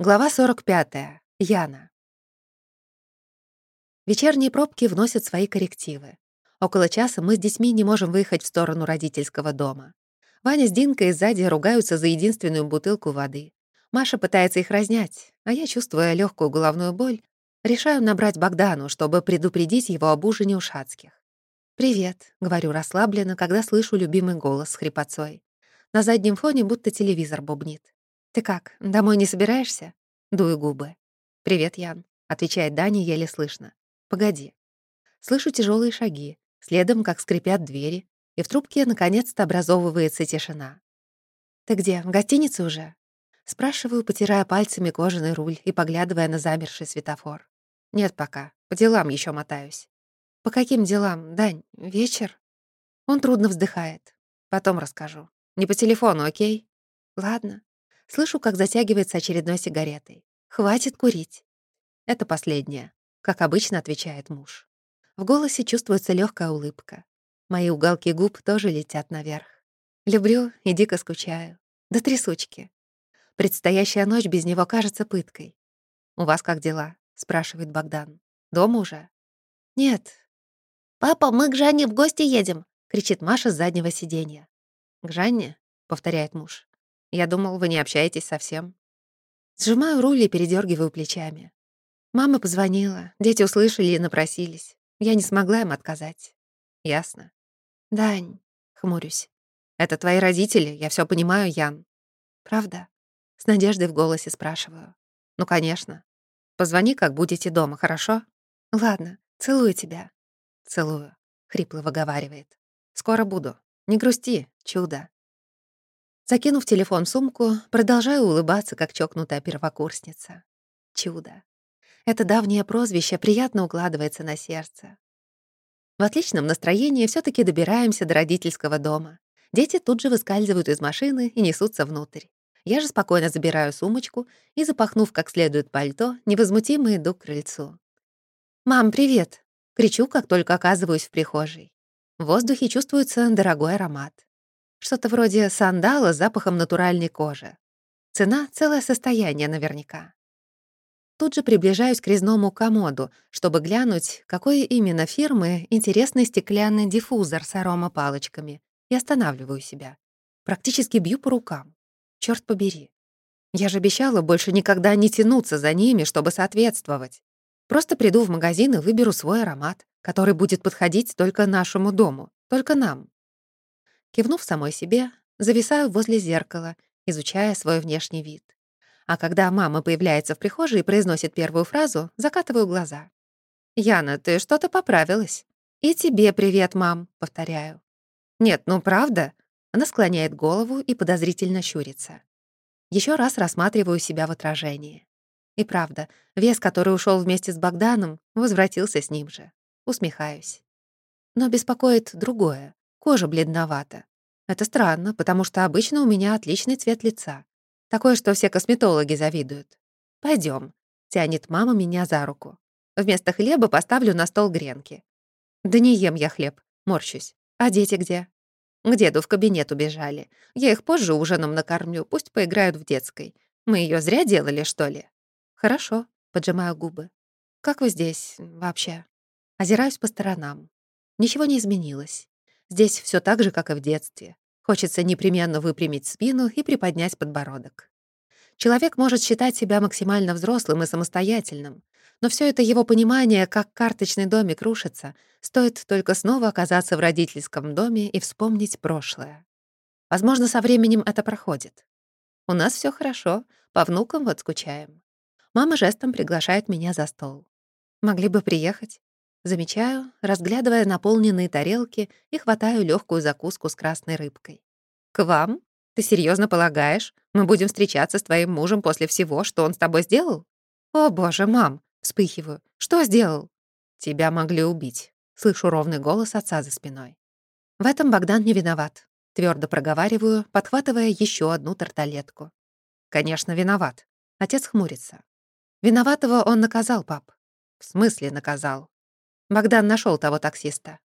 Глава 45. Яна. Вечерние пробки вносят свои коррективы. Около часа мы с детьми не можем выехать в сторону родительского дома. Ваня с Динкой сзади ругаются за единственную бутылку воды. Маша пытается их разнять, а я, чувствуя легкую головную боль, решаю набрать Богдану, чтобы предупредить его об ужине у Шацких. «Привет», — говорю расслабленно, когда слышу любимый голос с хрипотцой. На заднем фоне будто телевизор бубнит. «Ты как, домой не собираешься?» Дую губы. «Привет, Ян», — отвечает Даня еле слышно. «Погоди». Слышу тяжелые шаги, следом, как скрипят двери, и в трубке наконец-то образовывается тишина. «Ты где, в гостинице уже?» Спрашиваю, потирая пальцами кожаный руль и поглядывая на замерший светофор. «Нет пока, по делам еще мотаюсь». «По каким делам, Дань? Вечер?» Он трудно вздыхает. «Потом расскажу. Не по телефону, окей?» «Ладно». Слышу, как затягивается очередной сигаретой. «Хватит курить». «Это последнее», — как обычно отвечает муж. В голосе чувствуется легкая улыбка. Мои уголки губ тоже летят наверх. Люблю и дико скучаю. До трясучки. Предстоящая ночь без него кажется пыткой. «У вас как дела?» — спрашивает Богдан. «Дома уже?» «Нет». «Папа, мы к Жанне в гости едем!» — кричит Маша с заднего сиденья. «К Жанне?» — повторяет муж. Я думал, вы не общаетесь совсем. Сжимаю руль и передергиваю плечами. Мама позвонила, дети услышали и напросились. Я не смогла им отказать. Ясно. Дань, хмурюсь. Это твои родители, я все понимаю, Ян. Правда? С надеждой в голосе спрашиваю. Ну, конечно. Позвони, как будете дома, хорошо? Ладно, целую тебя. Целую, хрипло выговаривает. Скоро буду. Не грусти, чудо. Закинув телефон в сумку, продолжаю улыбаться, как чокнутая первокурсница. Чудо. Это давнее прозвище приятно укладывается на сердце. В отличном настроении все таки добираемся до родительского дома. Дети тут же выскальзывают из машины и несутся внутрь. Я же спокойно забираю сумочку и, запахнув как следует пальто, невозмутимо иду к крыльцу. «Мам, привет!» — кричу, как только оказываюсь в прихожей. В воздухе чувствуется дорогой аромат. Что-то вроде сандала с запахом натуральной кожи. Цена — целое состояние наверняка. Тут же приближаюсь к резному комоду, чтобы глянуть, какой именно фирмы интересный стеклянный диффузор с аромапалочками, и останавливаю себя. Практически бью по рукам. Черт побери. Я же обещала больше никогда не тянуться за ними, чтобы соответствовать. Просто приду в магазин и выберу свой аромат, который будет подходить только нашему дому, только нам. Кивнув самой себе, зависаю возле зеркала, изучая свой внешний вид. А когда мама появляется в прихожей и произносит первую фразу, закатываю глаза. «Яна, ты что-то поправилась?» «И тебе привет, мам», — повторяю. «Нет, ну правда?» Она склоняет голову и подозрительно щурится. Еще раз рассматриваю себя в отражении. И правда, вес, который ушел вместе с Богданом, возвратился с ним же. Усмехаюсь. Но беспокоит другое. Кожа бледновата. Это странно, потому что обычно у меня отличный цвет лица. Такое, что все косметологи завидуют. Пойдем, тянет мама меня за руку. Вместо хлеба поставлю на стол гренки. Да не ем я хлеб, морщусь. А дети где? К деду в кабинет убежали. Я их позже ужином накормлю, пусть поиграют в детской. Мы ее зря делали, что ли? Хорошо, поджимаю губы. Как вы здесь вообще? Озираюсь по сторонам. Ничего не изменилось. Здесь все так же, как и в детстве. Хочется непременно выпрямить спину и приподнять подбородок. Человек может считать себя максимально взрослым и самостоятельным, но все это его понимание, как карточный домик рушится, стоит только снова оказаться в родительском доме и вспомнить прошлое. Возможно, со временем это проходит. У нас все хорошо, по внукам вот скучаем. Мама жестом приглашает меня за стол. Могли бы приехать. Замечаю, разглядывая наполненные тарелки и хватаю легкую закуску с красной рыбкой. «К вам? Ты серьезно полагаешь, мы будем встречаться с твоим мужем после всего, что он с тобой сделал?» «О, боже, мам!» — вспыхиваю. «Что сделал?» «Тебя могли убить», — слышу ровный голос отца за спиной. В этом Богдан не виноват. Твердо проговариваю, подхватывая еще одну тарталетку. «Конечно, виноват». Отец хмурится. «Виноватого он наказал, пап». «В смысле наказал?» Богдан нашел того таксиста.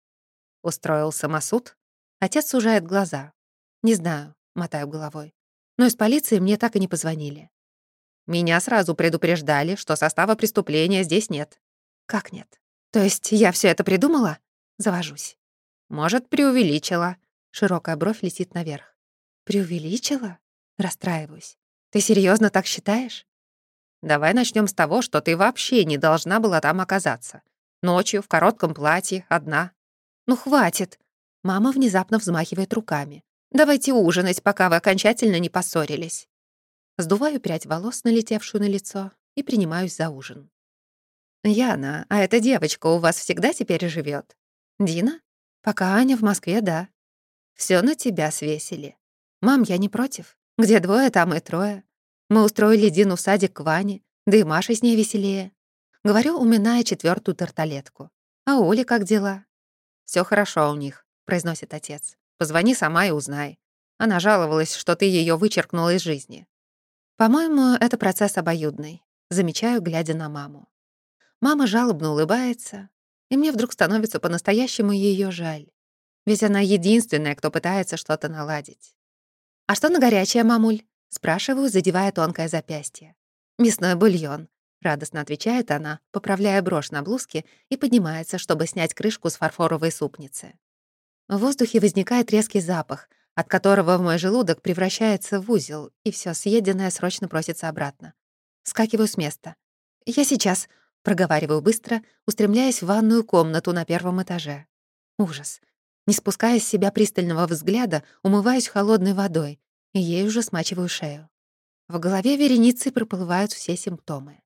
Устроил самосуд? Отец сужает глаза. Не знаю, мотаю головой. Но из полиции мне так и не позвонили. Меня сразу предупреждали, что состава преступления здесь нет». «Как нет? То есть я все это придумала?» Завожусь. «Может, преувеличила». Широкая бровь летит наверх. «Преувеличила?» Расстраиваюсь. «Ты серьезно так считаешь?» «Давай начнем с того, что ты вообще не должна была там оказаться. Ночью, в коротком платье, одна». «Ну, хватит!» Мама внезапно взмахивает руками. «Давайте ужинать, пока вы окончательно не поссорились». Сдуваю прядь волос, налетевшую на лицо, и принимаюсь за ужин. «Яна, а эта девочка у вас всегда теперь живет? «Дина? Пока Аня в Москве, да. Все на тебя свесили. Мам, я не против. Где двое, там и трое. Мы устроили Дину в садик к Ване, да и Маша с ней веселее. Говорю, уминая четвертую тарталетку. А Оля как дела? Все хорошо у них», — произносит отец. «Позвони сама и узнай. Она жаловалась, что ты ее вычеркнула из жизни». «По-моему, это процесс обоюдный», — замечаю, глядя на маму. Мама жалобно улыбается, и мне вдруг становится по-настоящему ее жаль. Ведь она единственная, кто пытается что-то наладить. «А что на горячее, мамуль?» — спрашиваю, задевая тонкое запястье. «Мясной бульон», — радостно отвечает она, поправляя брошь на блузке и поднимается, чтобы снять крышку с фарфоровой супницы. В воздухе возникает резкий запах, от которого в мой желудок превращается в узел, и все съеденное срочно просится обратно. Скакиваю с места. «Я сейчас», — проговариваю быстро, устремляясь в ванную комнату на первом этаже. Ужас. Не спуская с себя пристального взгляда, умываюсь холодной водой, и ей уже смачиваю шею. В голове вереницы проплывают все симптомы.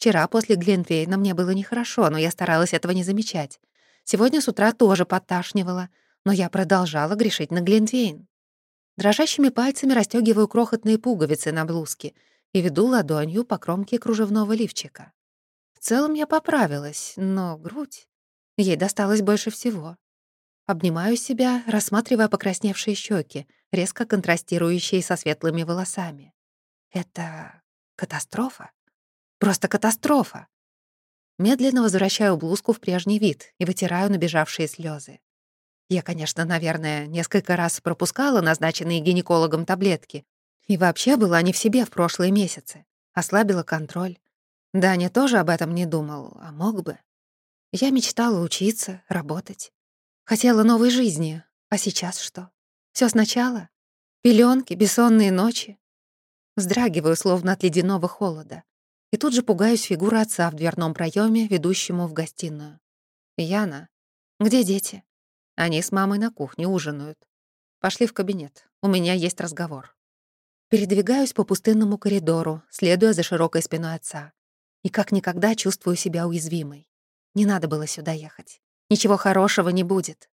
Вчера после Глинтвейна мне было нехорошо, но я старалась этого не замечать. Сегодня с утра тоже подташнивало, но я продолжала грешить на Глинтвейн. Дрожащими пальцами расстёгиваю крохотные пуговицы на блузке и веду ладонью по кромке кружевного лифчика. В целом я поправилась, но грудь... Ей досталось больше всего. Обнимаю себя, рассматривая покрасневшие щеки, резко контрастирующие со светлыми волосами. Это катастрофа. Просто катастрофа. Медленно возвращаю блузку в прежний вид и вытираю набежавшие слезы. Я, конечно, наверное, несколько раз пропускала назначенные гинекологом таблетки и вообще была не в себе в прошлые месяцы. Ослабила контроль. Даня тоже об этом не думал, а мог бы. Я мечтала учиться, работать. Хотела новой жизни. А сейчас что? Все сначала? Пеленки, бессонные ночи? Вздрагиваю, словно от ледяного холода. И тут же пугаюсь фигуры отца в дверном проеме, ведущему в гостиную. «Яна, где дети?» Они с мамой на кухне ужинают. Пошли в кабинет. У меня есть разговор. Передвигаюсь по пустынному коридору, следуя за широкой спиной отца. И как никогда чувствую себя уязвимой. Не надо было сюда ехать. Ничего хорошего не будет.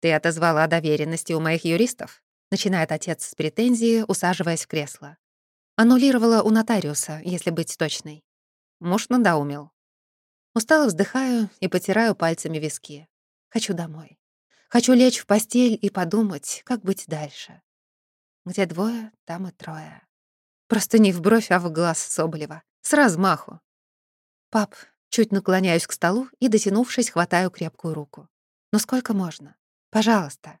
Ты отозвала доверенности у моих юристов? Начинает отец с претензии, усаживаясь в кресло. Аннулировала у нотариуса, если быть точной. Муж надоумил. Устало вздыхаю и потираю пальцами виски. Хочу домой. Хочу лечь в постель и подумать, как быть дальше. Где двое, там и трое. Просто не в бровь, а в глаз Соболева. С размаху. «Пап, Чуть наклоняюсь к столу и, дотянувшись, хватаю крепкую руку. «Ну сколько можно? Пожалуйста».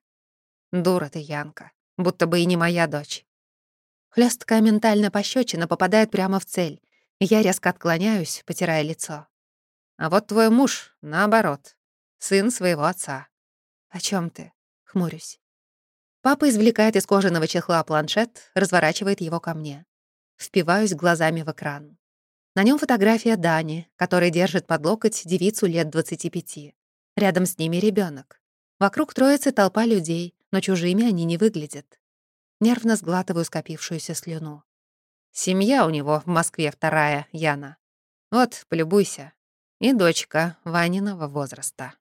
«Дура ты, Янка, будто бы и не моя дочь». Хлёсткая ментальная пощечина попадает прямо в цель, и я резко отклоняюсь, потирая лицо. «А вот твой муж, наоборот, сын своего отца». «О чем ты?» — хмурюсь. Папа извлекает из кожаного чехла планшет, разворачивает его ко мне. Впиваюсь глазами в экран. На нем фотография Дани, который держит под локоть девицу лет 25. Рядом с ними ребенок. Вокруг троицы толпа людей, но чужими они не выглядят. Нервно сглатываю скопившуюся слюну. Семья у него в Москве вторая, Яна. Вот, полюбуйся. И дочка Ваниного возраста.